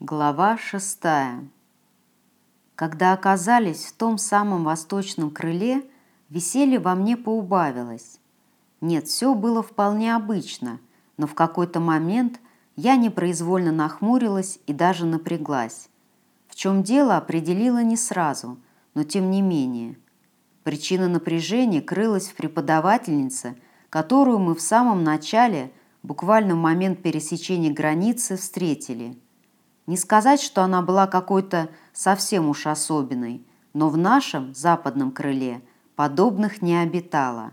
Глава шестая. Когда оказались в том самом восточном крыле, веселье во мне поубавилось. Нет, все было вполне обычно, но в какой-то момент я непроизвольно нахмурилась и даже напряглась. В чем дело, определила не сразу, но тем не менее. Причина напряжения крылась в преподавательнице, которую мы в самом начале, буквально в момент пересечения границы, встретили – не сказать, что она была какой-то совсем уж особенной, но в нашем западном крыле подобных не обитало.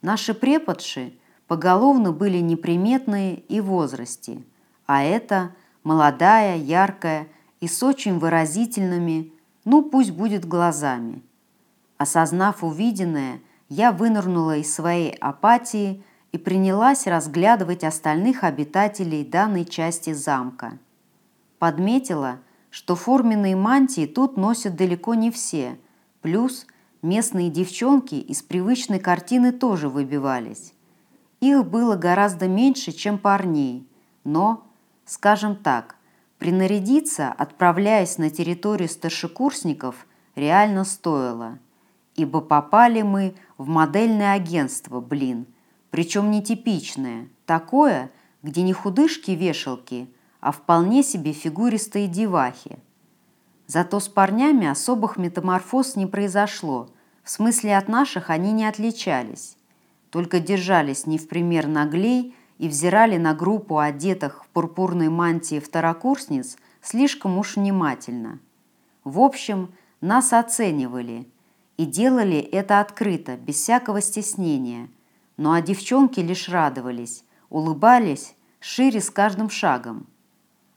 Наши преподши поголовно были неприметные и в возрасте, а это молодая, яркая и с очень выразительными, ну пусть будет глазами. Осознав увиденное, я вынырнула из своей апатии и принялась разглядывать остальных обитателей данной части замка – Подметила, что форменные мантии тут носят далеко не все, плюс местные девчонки из привычной картины тоже выбивались. Их было гораздо меньше, чем парней, но, скажем так, принарядиться, отправляясь на территорию старшекурсников, реально стоило, ибо попали мы в модельное агентство, блин, причем нетипичное, такое, где не худышки-вешалки – а вполне себе фигуристые девахи. Зато с парнями особых метаморфоз не произошло, в смысле от наших они не отличались, только держались не в пример наглей и взирали на группу одетых в пурпурной мантии второкурсниц слишком уж внимательно. В общем, нас оценивали и делали это открыто, без всякого стеснения. Ну а девчонки лишь радовались, улыбались шире с каждым шагом.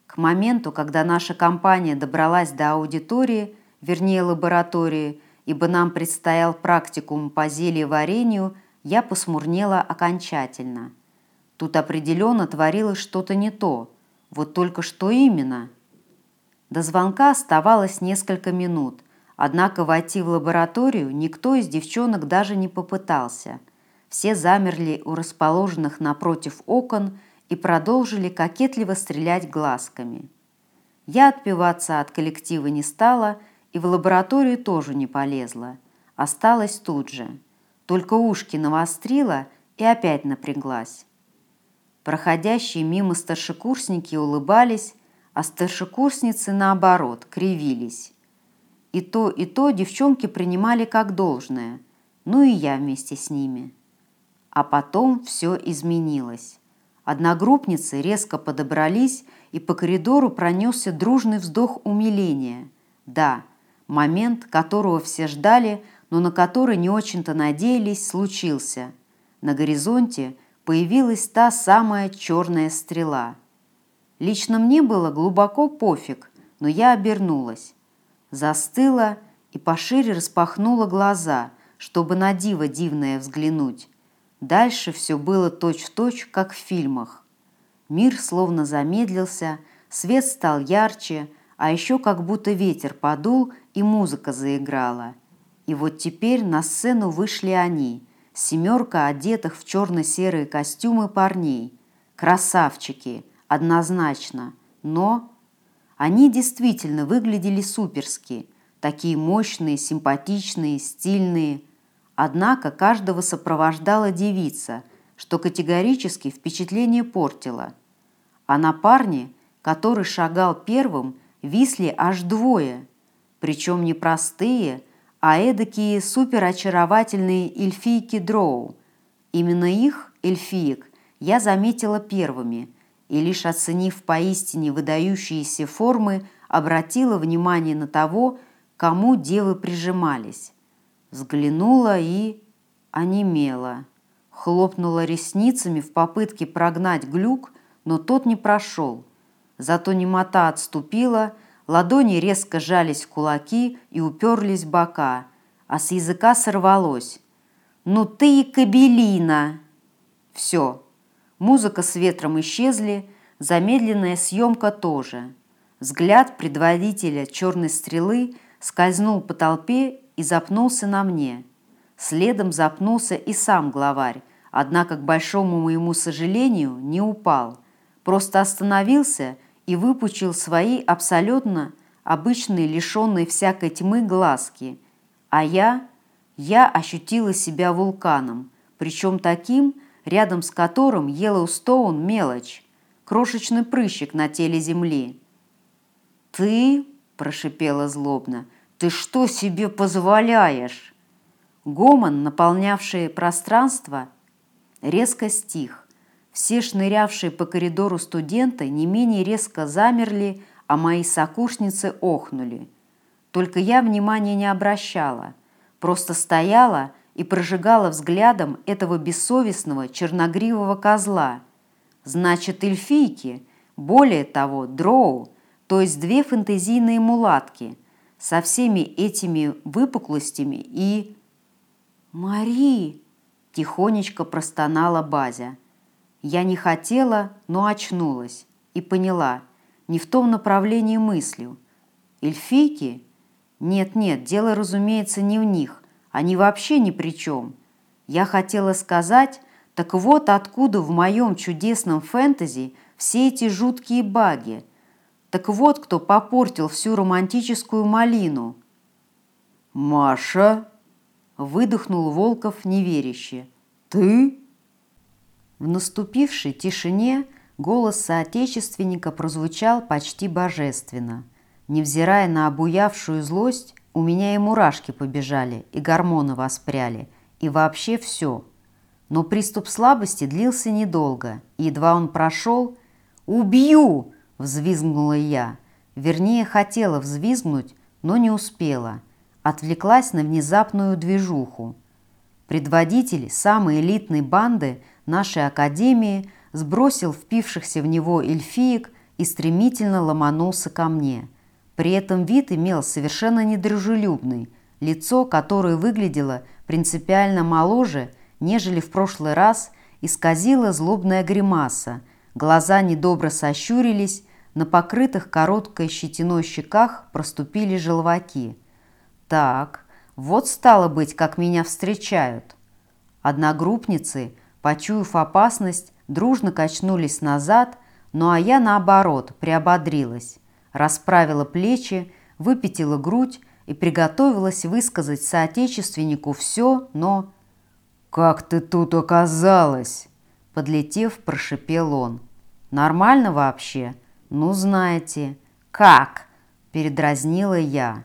К моменту, когда наша компания добралась до аудитории, вернее лаборатории, ибо нам предстоял практикум по зельеварению, я посмурнела окончательно. Тут определенно творилось что-то не то. Вот только что именно? До звонка оставалось несколько минут, однако войти в лабораторию никто из девчонок даже не попытался. Все замерли у расположенных напротив окон и продолжили кокетливо стрелять глазками. Я отпиваться от коллектива не стала и в лабораторию тоже не полезла. Осталась тут же. Только ушки навострила и опять напряглась. Проходящие мимо старшекурсники улыбались, а старшекурсницы, наоборот, кривились. И то, и то девчонки принимали как должное, ну и я вместе с ними. А потом все изменилось. Одногруппницы резко подобрались, и по коридору пронесся дружный вздох умиления. Да, момент, которого все ждали, но на который не очень-то надеялись, случился. На горизонте появилась та самая черная стрела. Лично мне было глубоко пофиг, но я обернулась. Застыла и пошире распахнула глаза, чтобы на диво дивное взглянуть. Дальше все было точь-в-точь, -точь, как в фильмах. Мир словно замедлился, свет стал ярче, а еще как будто ветер подул и музыка заиграла. И вот теперь на сцену вышли они, семерка одетых в черно-серые костюмы парней. Красавчики, однозначно, но... Они действительно выглядели суперски, такие мощные, симпатичные, стильные – Однако каждого сопровождала девица, что категорически впечатление портило. А на парне, который шагал первым, висли аж двое, причем не простые, а эдакие суперочаровательные эльфийки дроу. Именно их, эльфиек, я заметила первыми и, лишь оценив поистине выдающиеся формы, обратила внимание на того, кому девы прижимались. Взглянула и онемела. Хлопнула ресницами в попытке прогнать глюк, но тот не прошел. Зато немота отступила, ладони резко жались в кулаки и уперлись в бока, а с языка сорвалось. «Ну ты и кабелина!» Все. Музыка с ветром исчезли, замедленная съемка тоже. Взгляд предводителя черной стрелы скользнул по толпе и запнулся на мне. Следом запнулся и сам главарь, однако, к большому моему сожалению, не упал. Просто остановился и выпучил свои абсолютно обычные, лишенные всякой тьмы глазки. А я, я ощутила себя вулканом, причем таким, рядом с которым Йеллоустоун мелочь, крошечный прыщик на теле земли. «Ты?» – прошипела злобно. «Ты что себе позволяешь?» Гомон, наполнявший пространство, резко стих. Все шнырявшие по коридору студенты не менее резко замерли, а мои сокурсницы охнули. Только я внимания не обращала, просто стояла и прожигала взглядом этого бессовестного черногривого козла. Значит, эльфийки, более того, дроу, то есть две фэнтезийные мулатки со всеми этими выпуклостями и... «Мари!» – тихонечко простонала Базя. Я не хотела, но очнулась и поняла, не в том направлении мыслью. Эльфийки? Нет-нет, дело, разумеется, не в них. Они вообще ни при чем. Я хотела сказать, так вот откуда в моем чудесном фэнтези все эти жуткие баги. Так вот кто попортил всю романтическую малину. «Маша!» выдохнул Волков неверяще. «Ты?» В наступившей тишине голос соотечественника прозвучал почти божественно. Невзирая на обуявшую злость, у меня и мурашки побежали, и гормоны воспряли, и вообще все. Но приступ слабости длился недолго, и едва он прошел «Убью!» – взвизгнула я. Вернее, хотела взвизгнуть, но не успела – отвлеклась на внезапную движуху. Предводитель самой элитной банды нашей академии сбросил впившихся в него эльфиек и стремительно ломанулся ко мне. При этом вид имел совершенно недружелюбный, лицо, которое выглядело принципиально моложе, нежели в прошлый раз, исказила злобная гримаса, глаза недобро сощурились, на покрытых короткой щетиной щеках проступили желваки – так, вот стало быть, как меня встречают. Одногруппницы, почуяв опасность, дружно качнулись назад, ну а я, наоборот, приободрилась, расправила плечи, выпятила грудь и приготовилась высказать соотечественнику все, но... «Как ты тут оказалась?» Подлетев, прошипел он. «Нормально вообще? Ну, знаете». «Как?» – передразнила я.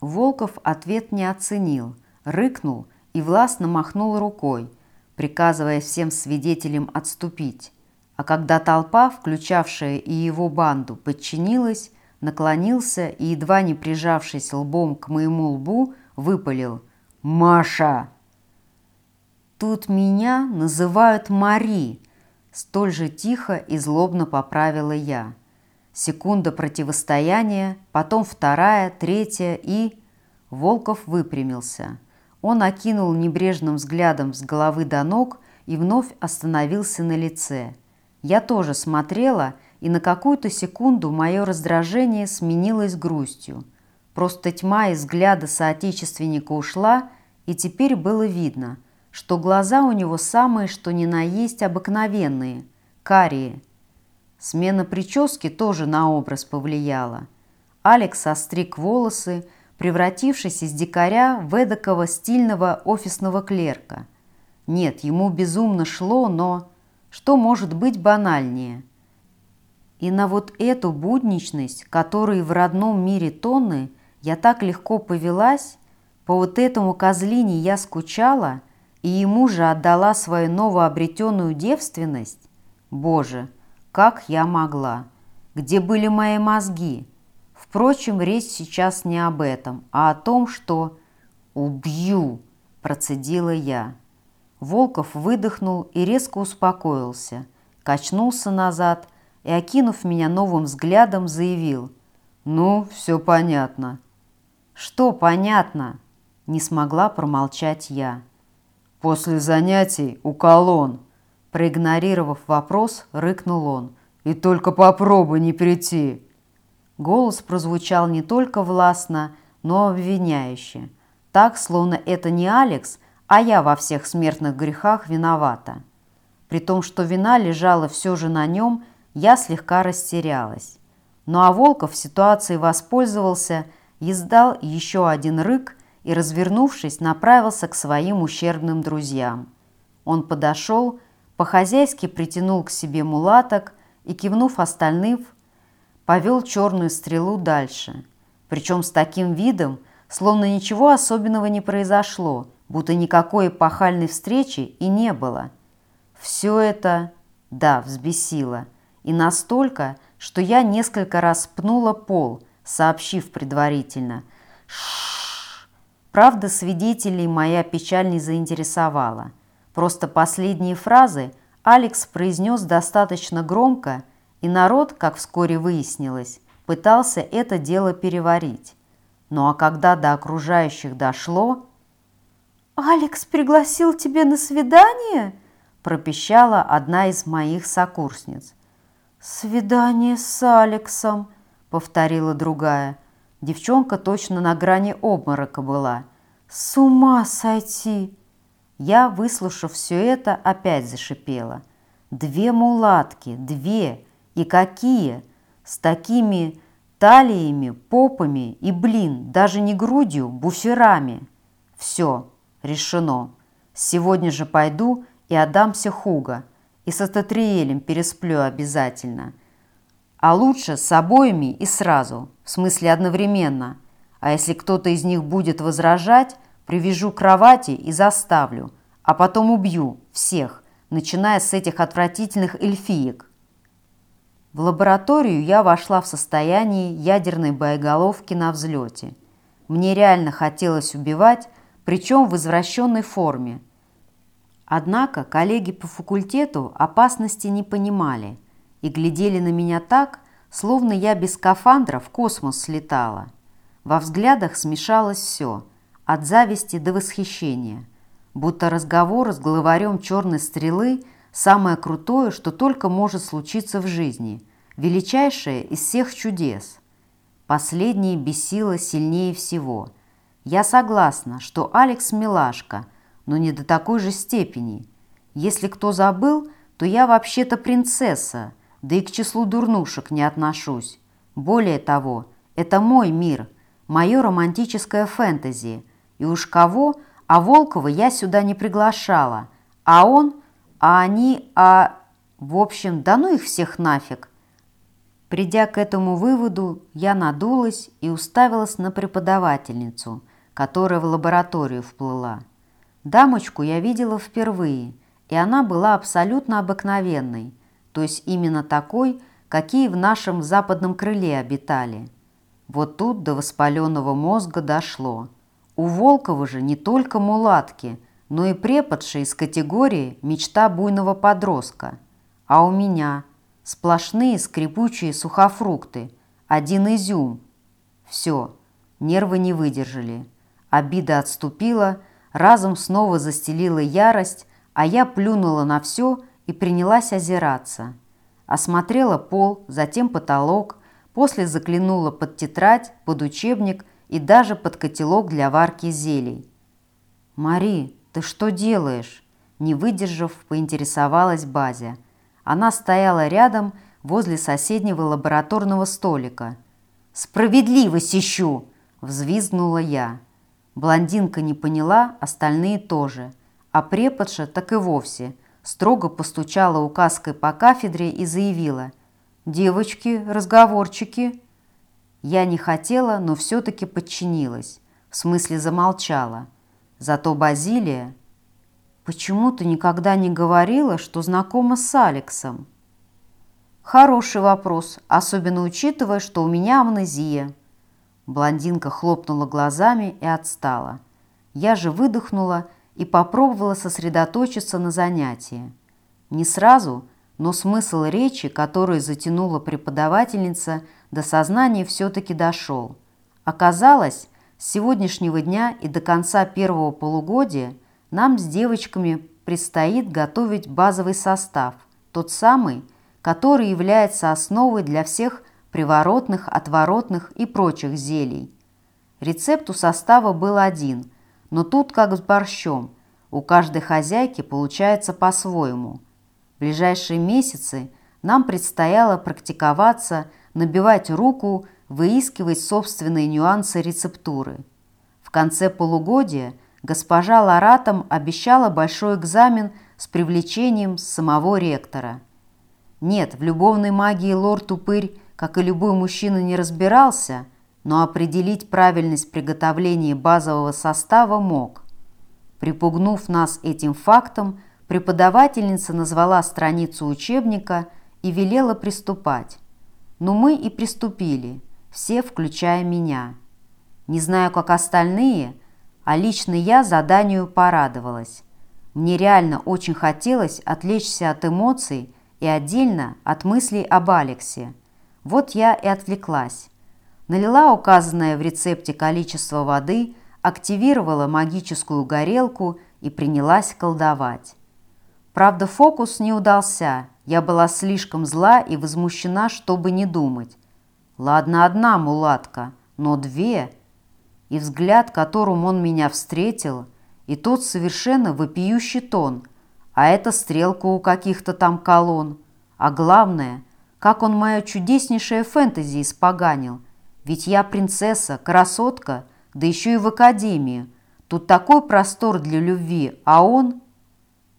Волков ответ не оценил, рыкнул и властно махнул рукой, приказывая всем свидетелям отступить. А когда толпа, включавшая и его банду, подчинилась, наклонился и, едва не прижавшись лбом к моему лбу, выпалил «Маша!». «Тут меня называют Мари», столь же тихо и злобно поправила я. Секунда противостояния, потом вторая, третья и... Волков выпрямился. Он окинул небрежным взглядом с головы до ног и вновь остановился на лице. Я тоже смотрела, и на какую-то секунду мое раздражение сменилось грустью. Просто тьма из взгляда соотечественника ушла, и теперь было видно, что глаза у него самые, что ни на есть обыкновенные, карие – Смена прически тоже на образ повлияла. Алекс остриг волосы, превратившись из дикаря в эдакого стильного офисного клерка. Нет, ему безумно шло, но что может быть банальнее? И на вот эту будничность, которой в родном мире тонны, я так легко повелась, по вот этому козлине я скучала и ему же отдала свою новообретенную девственность. Боже, как я могла? Где были мои мозги? Впрочем, речь сейчас не об этом, а о том, что «убью», процедила я. Волков выдохнул и резко успокоился, качнулся назад и, окинув меня новым взглядом, заявил «Ну, все понятно». «Что понятно?» – не смогла промолчать я. «После занятий у колонн», Проигнорировав вопрос, рыкнул он. «И только попробуй не прийти!» Голос прозвучал не только властно, но обвиняюще. Так, словно это не Алекс, а я во всех смертных грехах виновата. При том, что вина лежала все же на нем, я слегка растерялась. Ну а Волков ситуацией воспользовался, издал еще один рык и, развернувшись, направился к своим ущербным друзьям. Он подошел, по-хозяйски притянул к себе мулаток и, кивнув остальным, повел черную стрелу дальше. Причем с таким видом, словно ничего особенного не произошло, будто никакой эпохальной встречи и не было. Все это, да, взбесило. И настолько, что я несколько раз пнула пол, сообщив предварительно «Шшш». Правда, свидетелей моя печаль не заинтересовала. Просто последние фразы Алекс произнес достаточно громко, и народ, как вскоре выяснилось, пытался это дело переварить. Ну а когда до окружающих дошло... «Алекс пригласил тебя на свидание?» пропищала одна из моих сокурсниц. «Свидание с Алексом», — повторила другая. Девчонка точно на грани обморока была. «С ума сойти!» Я, выслушав все это, опять зашипела. «Две мулатки, две! И какие! С такими талиями, попами и, блин, даже не грудью, буферами! Все, решено. Сегодня же пойду и отдамся Хуга, и со Татриэлем пересплю обязательно. А лучше с обоими и сразу, в смысле одновременно. А если кто-то из них будет возражать, привяжу к кровати и заставлю, а потом убью всех, начиная с этих отвратительных эльфиек. В лабораторию я вошла в состоянии ядерной боеголовки на взлете. Мне реально хотелось убивать, причем в извращенной форме. Однако коллеги по факультету опасности не понимали и глядели на меня так, словно я без скафандра в космос слетала. Во взглядах смешалось все, от зависти до восхищения, будто разговор с главарем черной стрелы самое крутое, что только может случиться в жизни, величайшее из всех чудес. Последнее бесило сильнее всего. Я согласна, что Алекс милашка – но не до такой же степени. Если кто забыл, то я вообще-то принцесса, да и к числу дурнушек не отношусь. Более того, это мой мир, мое романтическое фэнтези. И уж кого, а Волкова я сюда не приглашала. А он, а они, а... В общем, да ну их всех нафиг. Придя к этому выводу, я надулась и уставилась на преподавательницу, которая в лабораторию вплыла. Дамочку я видела впервые, и она была абсолютно обыкновенной, то есть именно такой, какие в нашем западном крыле обитали. Вот тут до воспаленного мозга дошло. У Волкова же не только мулатки, но и преподши из категории «мечта буйного подростка». А у меня сплошные скрипучие сухофрукты, один изюм. Все, нервы не выдержали. Обида отступила, Разум снова застелила ярость, а я плюнула на все и принялась озираться. Осмотрела пол, затем потолок, после заглянула под тетрадь, под учебник и даже под котелок для варки зелий. «Мари, ты что делаешь?» Не выдержав, поинтересовалась Базя. Она стояла рядом возле соседнего лабораторного столика. «Справедливость ищу!» – взвизгнула я. Блондинка не поняла, остальные тоже. А преподша так и вовсе строго постучала указкой по кафедре и заявила «Девочки, разговорчики». Я не хотела, но все-таки подчинилась, в смысле замолчала. Зато Базилия... «Почему ты никогда не говорила, что знакома с Алексом?» «Хороший вопрос, особенно учитывая, что у меня амнезия», Блондинка хлопнула глазами и отстала. Я же выдохнула и попробовала сосредоточиться на занятии. Не сразу, но смысл речи, которую затянула преподавательница, до сознания все-таки дошел. Оказалось, с сегодняшнего дня и до конца первого полугодия нам с девочками предстоит готовить базовый состав, тот самый, который является основой для всех приворотных, отворотных и прочих зелий. Рецепт у состава был один, но тут как с борщом, у каждой хозяйки получается по-своему. В ближайшие месяцы нам предстояло практиковаться, набивать руку, выискивать собственные нюансы рецептуры. В конце полугодия госпожа Ларатом обещала большой экзамен с привлечением самого ректора. Нет, в любовной магии лорд Упырь, как и любой мужчина, не разбирался, но определить правильность приготовления базового состава мог. Припугнув нас этим фактом, преподавательница назвала страницу учебника и велела приступать. Но мы и приступили, все, включая меня. Не знаю, как остальные, а лично я заданию порадовалась. Мне реально очень хотелось отвлечься от эмоций и отдельно от мыслей об Алексе. Вот я и отвлеклась. Налила указанное в рецепте количество воды, активировала магическую горелку и принялась колдовать. Правда, фокус не удался. Я была слишком зла и возмущена, чтобы не думать. Ладно, одна мулатка, но две. И взгляд, которым он меня встретил, и тот совершенно вопиющий тон, а это стрелка у каких-то там колонн. А главное, как он мое чудеснейшее фэнтези испоганил. Ведь я принцесса, красотка, да еще и в академии. Тут такой простор для любви, а он...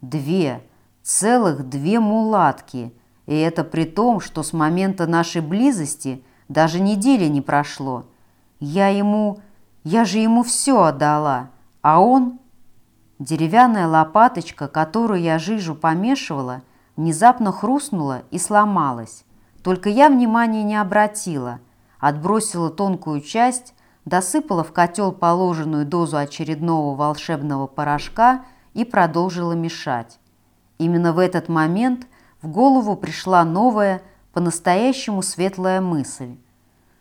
Две, целых две мулатки. И это при том, что с момента нашей близости даже недели не прошло. Я ему... Я же ему все отдала, а он... Деревянная лопаточка, которую я жижу помешивала, внезапно хрустнула и сломалась. Только я внимания не обратила, отбросила тонкую часть, досыпала в котел положенную дозу очередного волшебного порошка и продолжила мешать. Именно в этот момент в голову пришла новая, по-настоящему светлая мысль.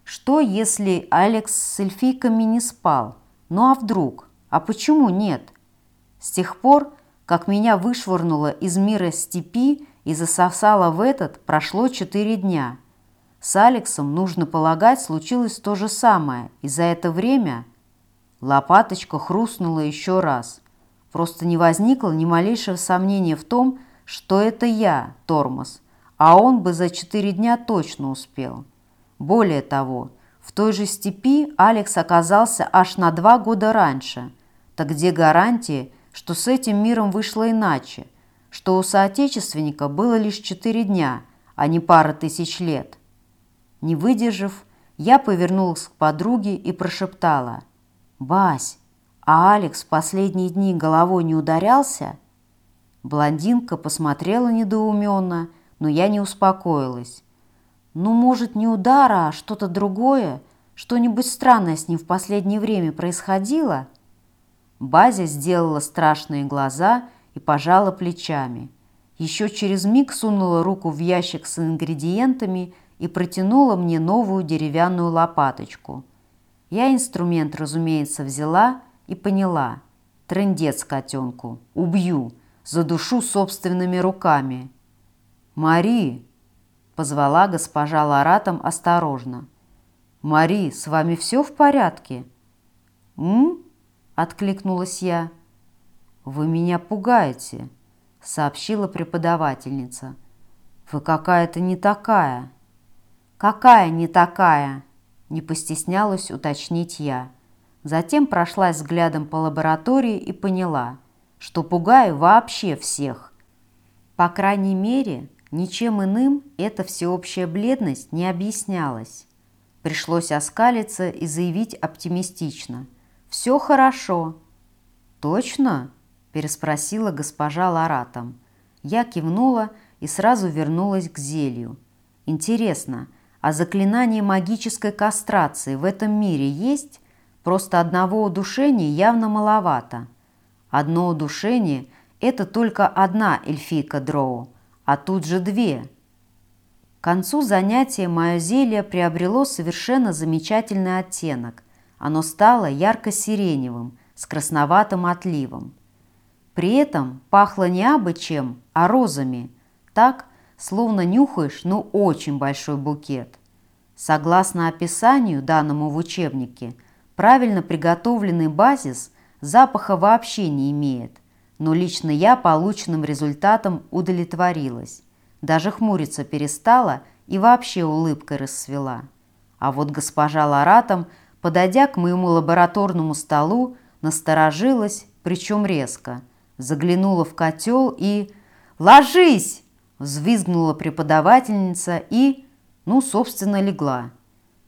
Что, если Алекс с эльфийками не спал? Ну а вдруг? А почему нет? С тех пор, как меня вышвырнуло из мира степи и засосало в этот, прошло четыре дня. С Алексом, нужно полагать, случилось то же самое, и за это время лопаточка хрустнула еще раз. Просто не возникло ни малейшего сомнения в том, что это я, тормоз, а он бы за четыре дня точно успел. Более того, в той же степи Алекс оказался аж на два года раньше. Так где гарантии, что с этим миром вышло иначе, что у соотечественника было лишь четыре дня, а не пара тысяч лет? Не выдержав, я повернулась к подруге и прошептала. «Бась, а Алекс в последние дни головой не ударялся?» Блондинка посмотрела недоуменно, но я не успокоилась. Ну, может, не удара, а что-то другое? Что-нибудь странное с ним в последнее время происходило? Базя сделала страшные глаза и пожала плечами. Еще через миг сунула руку в ящик с ингредиентами и протянула мне новую деревянную лопаточку. Я инструмент, разумеется, взяла и поняла. Трындец котенку. Убью. Задушу собственными руками. «Мари!» Позвала госпожа Ларатом осторожно. «Мари, с вами все в порядке?» «М?» – откликнулась я. «Вы меня пугаете», – сообщила преподавательница. «Вы какая-то не такая». «Какая не такая?» – не постеснялась уточнить я. Затем прошлась взглядом по лаборатории и поняла, что пугаю вообще всех. По крайней мере, Ничем иным эта всеобщая бледность не объяснялась. Пришлось оскалиться и заявить оптимистично. «Все хорошо». «Точно?» – переспросила госпожа Ларатом. Я кивнула и сразу вернулась к зелью. «Интересно, а заклинание магической кастрации в этом мире есть? Просто одного удушения явно маловато. Одно удушение – это только одна эльфийка Дроу – а тут же две. К концу занятия мое зелье приобрело совершенно замечательный оттенок. Оно стало ярко-сиреневым, с красноватым отливом. При этом пахло не абы чем, а розами. Так, словно нюхаешь, ну, очень большой букет. Согласно описанию, данному в учебнике, правильно приготовленный базис запаха вообще не имеет – но лично я полученным результатом удовлетворилась. даже хмуриться перестала и вообще улыбкой расцвела. А вот госпожа Ларатом, подойдя к моему лабораторному столу, насторожилась, причем резко, заглянула в котел и «Ложись!» – взвизгнула преподавательница и, ну, собственно, легла.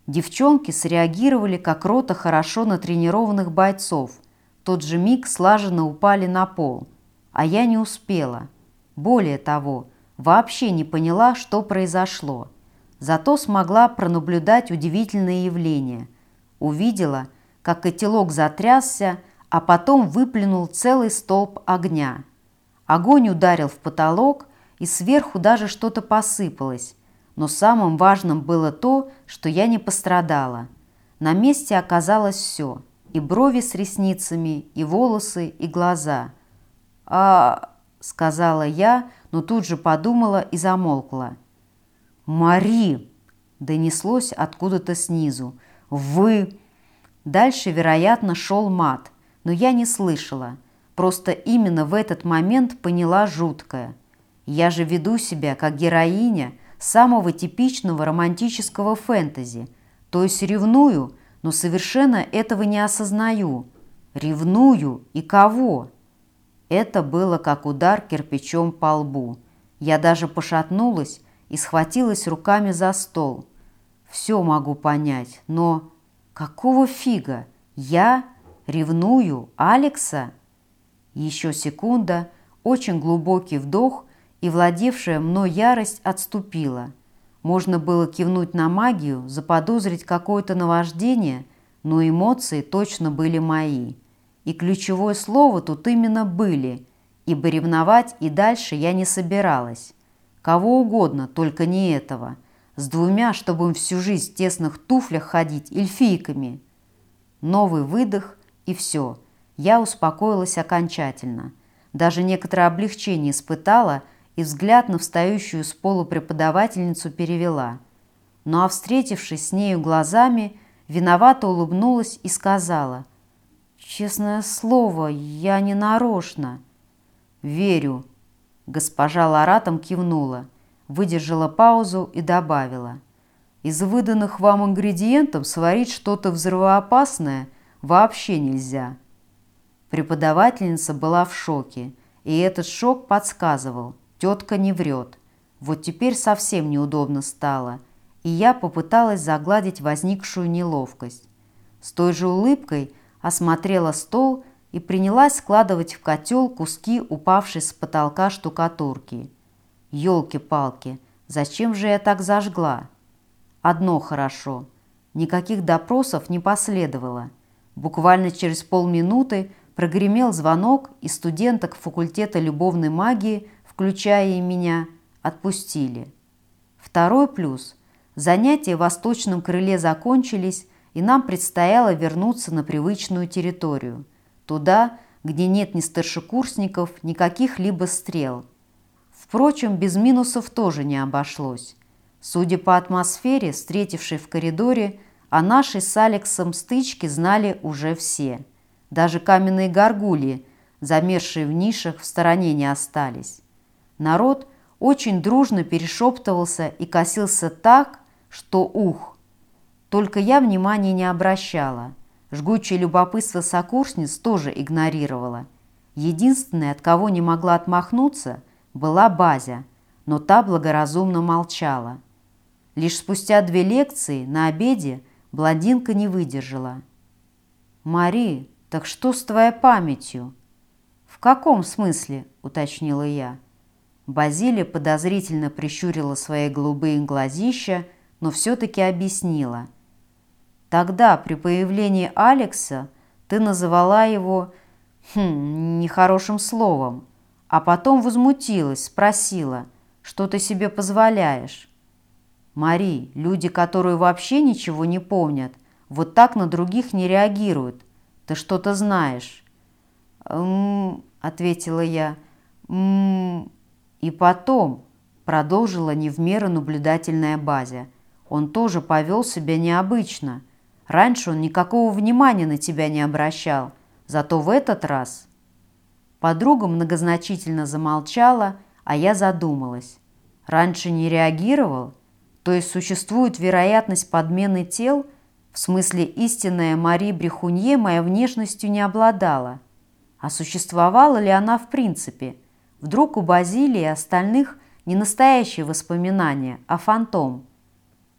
Девчонки среагировали, как рота хорошо натренированных бойцов. В тот же миг слаженно упали на пол. А я не успела. Более того, вообще не поняла, что произошло. Зато смогла пронаблюдать удивительное явление. Увидела, как котелок затрясся, а потом выплюнул целый столб огня. Огонь ударил в потолок, и сверху даже что-то посыпалось. Но самым важным было то, что я не пострадала. На месте оказалось все – и брови с ресницами, и волосы, и глаза. «А...» – сказала я, но тут же подумала и замолкла. «Мари!» – донеслось откуда-то снизу. «Вы...» Дальше, вероятно, шел мат, но я не слышала. Просто именно в этот момент поняла жуткое. Я же веду себя как героиня самого типичного романтического фэнтези, то есть ревную, но совершенно этого не осознаю. Ревную и кого? Это было как удар кирпичом по лбу. Я даже пошатнулась и схватилась руками за стол. Все могу понять, но какого фига? Я ревную Алекса? Еще секунда, очень глубокий вдох, и владевшая мной ярость отступила. Можно было кивнуть на магию, заподозрить какое-то наваждение, но эмоции точно были мои. И ключевое слово тут именно «были», ибо ревновать и дальше я не собиралась. Кого угодно, только не этого. С двумя, чтобы им всю жизнь в тесных туфлях ходить, эльфийками. Новый выдох, и все. Я успокоилась окончательно. Даже некоторое облегчение испытала – и взгляд на встающую с полу преподавательницу перевела. Ну а встретившись с нею глазами, виновато улыбнулась и сказала, «Честное слово, я не нарочно». «Верю», — госпожа Ларатом кивнула, выдержала паузу и добавила, «Из выданных вам ингредиентов сварить что-то взрывоопасное вообще нельзя». Преподавательница была в шоке, и этот шок подсказывал, Тетка не врет. Вот теперь совсем неудобно стало, и я попыталась загладить возникшую неловкость. С той же улыбкой осмотрела стол и принялась складывать в котел куски упавшей с потолка штукатурки. Ёлки-палки, зачем же я так зажгла? Одно хорошо. Никаких допросов не последовало. Буквально через полминуты прогремел звонок, и студенток факультета любовной магии – включая и меня, отпустили. Второй плюс – занятия в восточном крыле закончились, и нам предстояло вернуться на привычную территорию, туда, где нет ни старшекурсников, ни каких-либо стрел. Впрочем, без минусов тоже не обошлось. Судя по атмосфере, встретившей в коридоре, о нашей с Алексом стычке знали уже все. Даже каменные горгульи, замерзшие в нишах, в стороне не остались. Народ очень дружно перешептывался и косился так, что ух. Только я внимания не обращала. Жгучее любопытство сокурсниц тоже игнорировала. Единственной, от кого не могла отмахнуться, была Базя, но та благоразумно молчала. Лишь спустя две лекции на обеде блондинка не выдержала. «Мари, так что с твоей памятью?» «В каком смысле?» – уточнила я. Базилия подозрительно прищурила свои голубые глазища, но все-таки объяснила. «Тогда, при появлении Алекса, ты называла его хм, нехорошим словом, а потом возмутилась, спросила, что ты себе позволяешь. Мари, люди, которые вообще ничего не помнят, вот так на других не реагируют. Ты что-то знаешь?» «М-м-м», ответила я, «м-м-м». И потом, продолжила не в меру наблюдательная базя, он тоже повел себя необычно. Раньше он никакого внимания на тебя не обращал, зато в этот раз... Подруга многозначительно замолчала, а я задумалась. Раньше не реагировал? То есть существует вероятность подмены тел? В смысле, истинная Мари Брехунье моя внешностью не обладала. А существовала ли она в принципе? Вдруг у Базилии и остальных не настоящие воспоминания, а фантом?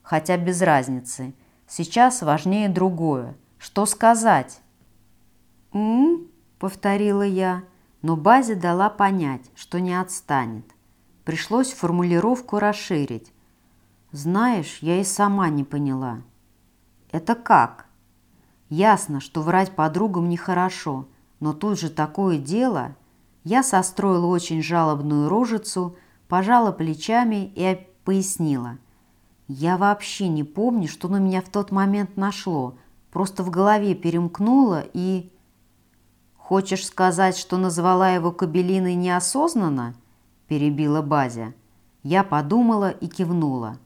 Хотя без разницы. Сейчас важнее другое. Что сказать? «М?», повторила я, но Базе дала понять, что не отстанет. Пришлось формулировку расширить. «Знаешь, я и сама не поняла». «Это как?» «Ясно, что врать подругам нехорошо, но тут же такое дело...» Я состроила очень жалобную рожицу, пожала плечами и пояснила. «Я вообще не помню, что на меня в тот момент нашло, просто в голове перемкнуло и...» «Хочешь сказать, что назвала его кабелиной неосознанно?» – перебила Базя. Я подумала и кивнула.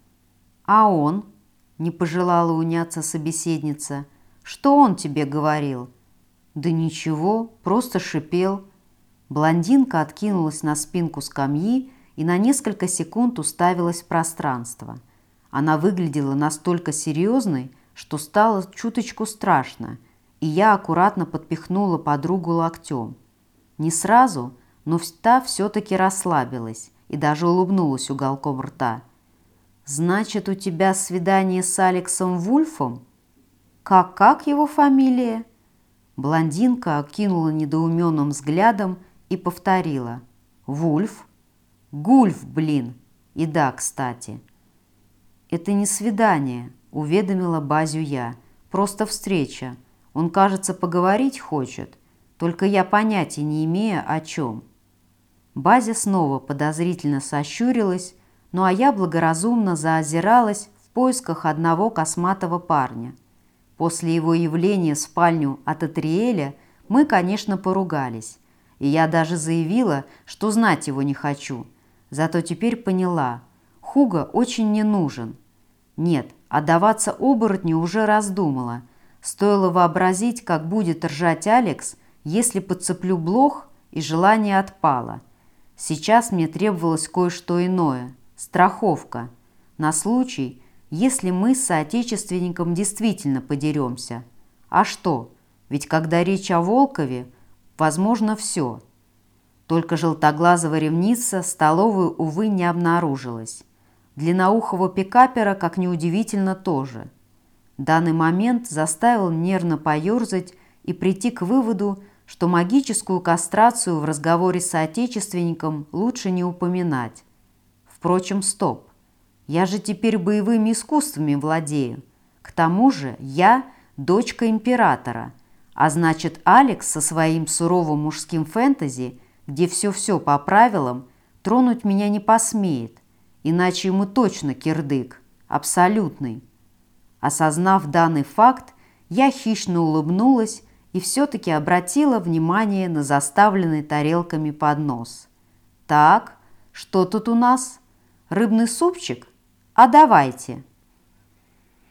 «А он?» – не пожелала уняться собеседница. «Что он тебе говорил?» «Да ничего, просто шипел». Блондинка откинулась на спинку скамьи и на несколько секунд уставилась в пространство. Она выглядела настолько серьезной, что стало чуточку страшно – и я аккуратно подпихнула подругу локтем. Не сразу, но та все-таки расслабилась и даже улыбнулась уголком рта. «Значит, у тебя свидание с Алексом Вульфом?» «Как-как его фамилия?» Блондинка окинула недоуменным взглядом и повторила. «Вульф?» «Гульф, блин!» «И да, кстати». «Это не свидание», — уведомила Базю я. «Просто встреча. Он, кажется, поговорить хочет, только я понятия не имею, о чем. Базя снова подозрительно сощурилась, ну а я благоразумно заозиралась в поисках одного косматого парня. После его явления в спальню от Атриэля мы, конечно, поругались, и я даже заявила, что знать его не хочу. Зато теперь поняла, Хуга очень не нужен. Нет, отдаваться оборотню уже раздумала – Стоило вообразить, как будет ржать Алекс, если подцеплю блох, и желание отпало. Сейчас мне требовалось кое-что иное – страховка, на случай, если мы с соотечественником действительно подеремся. А что? Ведь когда речь о Волкове, возможно все. Только желтоглазого ревница столовую, увы, не обнаружилось. Длинноухого пикапера, как неудивительно, тоже – Данный момент заставил нервно поерзать и прийти к выводу, что магическую кастрацию в разговоре с соотечественником лучше не упоминать. Впрочем, стоп. Я же теперь боевыми искусствами владею. К тому же я дочка императора, а значит Алекс со своим суровым мужским фэнтези, где все-все по правилам, тронуть меня не посмеет, иначе ему точно кирдык, абсолютный. Осознав данный факт, я хищно улыбнулась и все-таки обратила внимание на заставленный тарелками поднос. «Так, что тут у нас? Рыбный супчик? А давайте!»